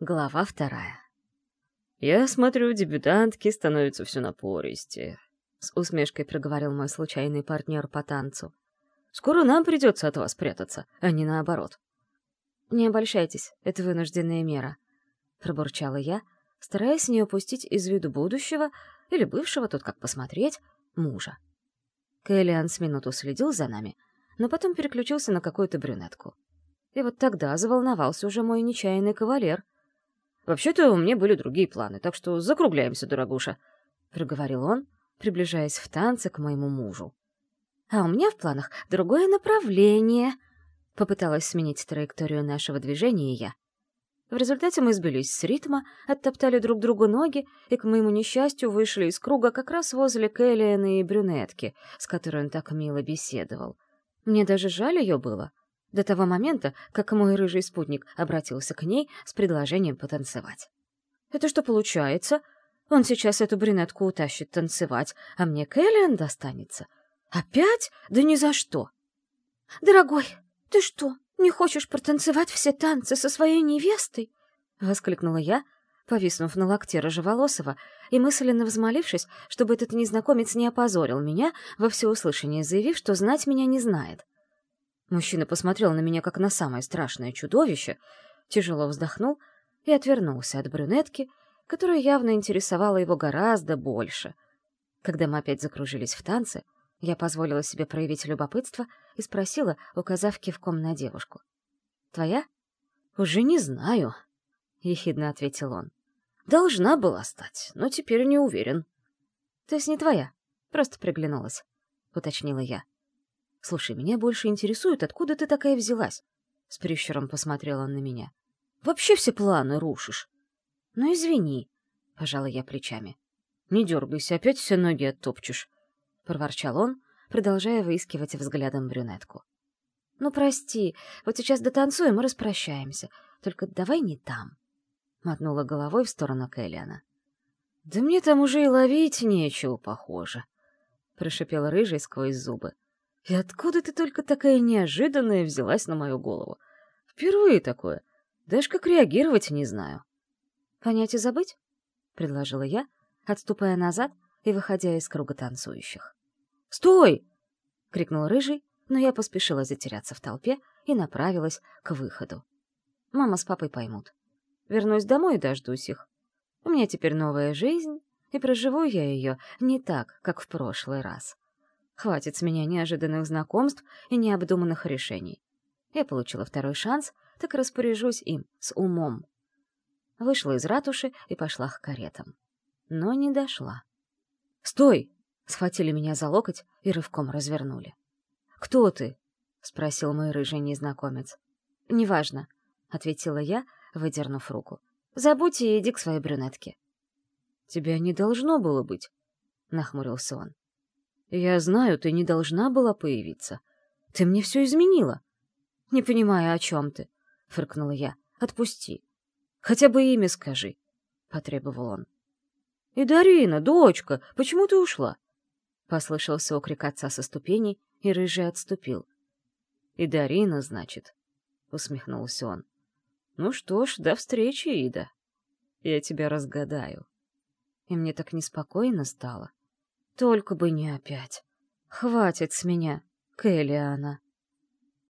Глава вторая. «Я смотрю, дебютантки становятся все напористее», — с усмешкой проговорил мой случайный партнер по танцу. «Скоро нам придется от вас прятаться, а не наоборот». «Не обольщайтесь, это вынужденная мера», — пробурчала я, стараясь не упустить из виду будущего или бывшего, тут как посмотреть, мужа. Кэллиан с минуту следил за нами, но потом переключился на какую-то брюнетку. И вот тогда заволновался уже мой нечаянный кавалер — Вообще-то у меня были другие планы, так что закругляемся, дорогуша», — проговорил он, приближаясь в танце к моему мужу. «А у меня в планах другое направление», — попыталась сменить траекторию нашего движения я. В результате мы сбились с ритма, оттоптали друг другу ноги и, к моему несчастью, вышли из круга как раз возле Кэллиана и брюнетки, с которой он так мило беседовал. Мне даже жаль ее было до того момента, как мой рыжий спутник обратился к ней с предложением потанцевать. «Это что получается? Он сейчас эту брюнетку утащит танцевать, а мне Кэллиан достанется? Опять? Да ни за что!» «Дорогой, ты что, не хочешь протанцевать все танцы со своей невестой?» — воскликнула я, повиснув на локте рыжеволосого и мысленно взмолившись, чтобы этот незнакомец не опозорил меня, во всеуслышание заявив, что знать меня не знает. Мужчина посмотрел на меня как на самое страшное чудовище, тяжело вздохнул и отвернулся от брюнетки, которая явно интересовала его гораздо больше. Когда мы опять закружились в танце, я позволила себе проявить любопытство и спросила, указав кивком на девушку. «Твоя?» «Уже не знаю», — ехидно ответил он. «Должна была стать, но теперь не уверен». «То есть не твоя? Просто приглянулась», — уточнила я. «Слушай, меня больше интересует, откуда ты такая взялась?» С прищуром посмотрел он на меня. «Вообще все планы рушишь». «Ну, извини», — пожала я плечами. «Не дергайся, опять все ноги оттопчешь», — проворчал он, продолжая выискивать взглядом брюнетку. «Ну, прости, вот сейчас дотанцуем и распрощаемся. Только давай не там», — мотнула головой в сторону Кэллиана. «Да мне там уже и ловить нечего, похоже», — прошипел рыжий сквозь зубы. И откуда ты только такая неожиданная взялась на мою голову? Впервые такое. Даже как реагировать не знаю. «Понять и забыть?» — предложила я, отступая назад и выходя из круга танцующих. «Стой!» — крикнул Рыжий, но я поспешила затеряться в толпе и направилась к выходу. Мама с папой поймут. Вернусь домой и дождусь их. У меня теперь новая жизнь, и проживу я ее не так, как в прошлый раз. Хватит с меня неожиданных знакомств и необдуманных решений. Я получила второй шанс, так распоряжусь им с умом. Вышла из ратуши и пошла к каретам. Но не дошла. «Стой!» — схватили меня за локоть и рывком развернули. «Кто ты?» — спросил мой рыжий незнакомец. «Неважно», — ответила я, выдернув руку. «Забудь и иди к своей брюнетке». «Тебя не должно было быть», — нахмурился он. Я знаю, ты не должна была появиться. Ты мне все изменила. Не понимаю, о чем ты, — фыркнула я. Отпусти. Хотя бы имя скажи, — потребовал он. И Дарина, дочка, почему ты ушла? Послышался окрик отца со ступеней, и рыжий отступил. И Дарина, значит, — усмехнулся он. Ну что ж, до встречи, Ида. Я тебя разгадаю. И мне так неспокойно стало. Только бы не опять. Хватит с меня, Кэллиана.